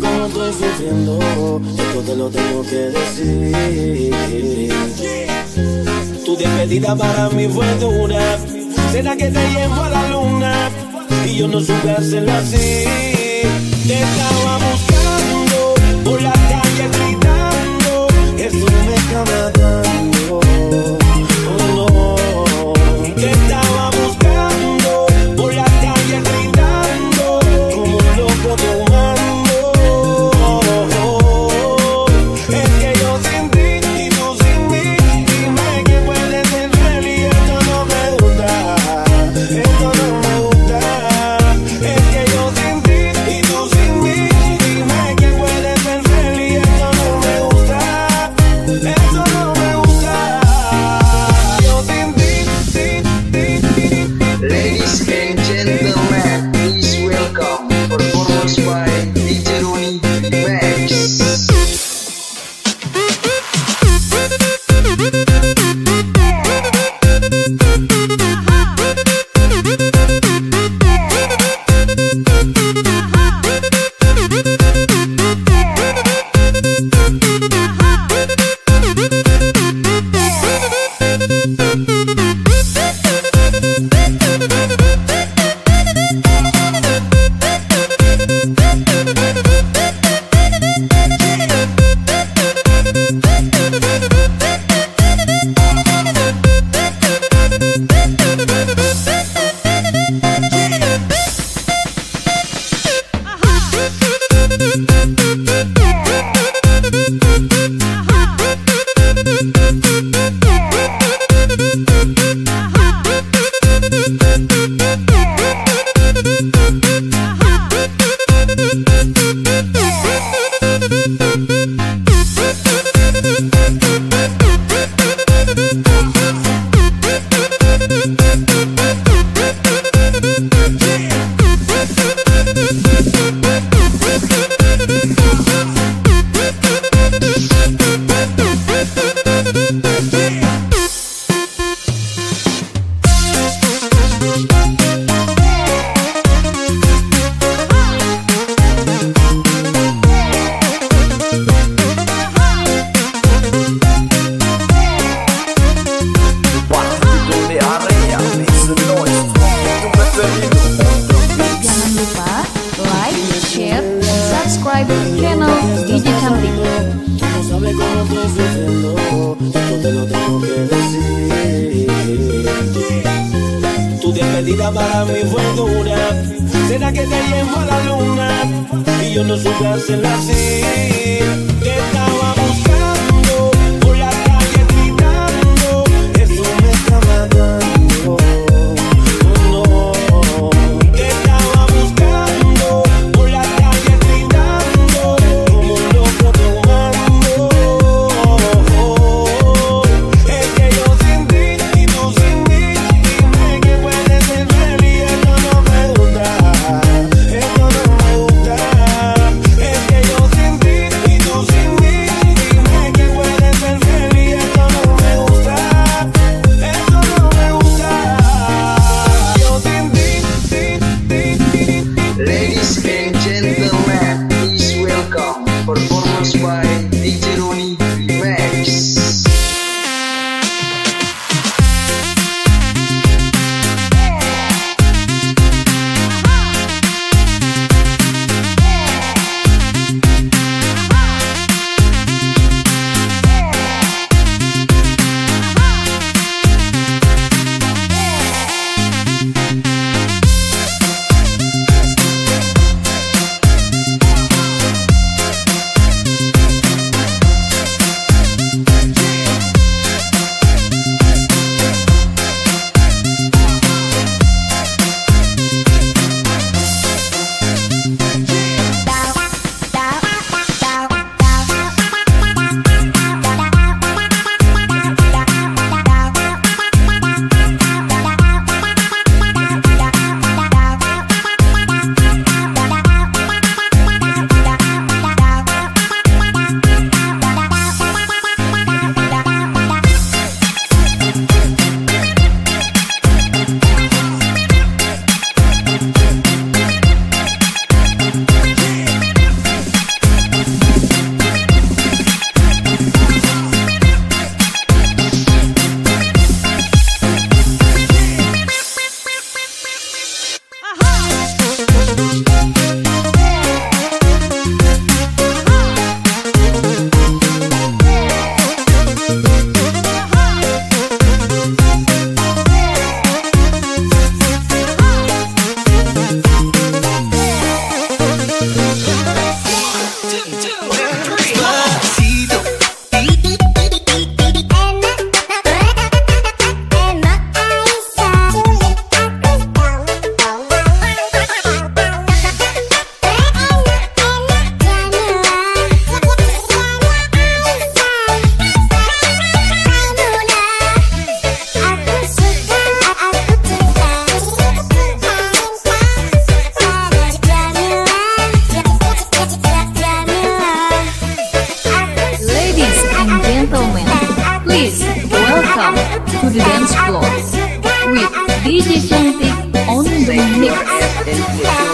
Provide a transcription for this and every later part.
cómo estoy sufriendo. Esto te lo tengo que decir. Tu despedida para mí fue dura. Será que te llevo a la luna y yo no supe hacerlo así. Te estaba Thank you. Tu despedida para mi fue dura. Será que te llevo a la luna y yo no supe hacerla así. dance floor with DJ Suntik on the mix.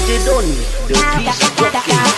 DJ Donny, the beast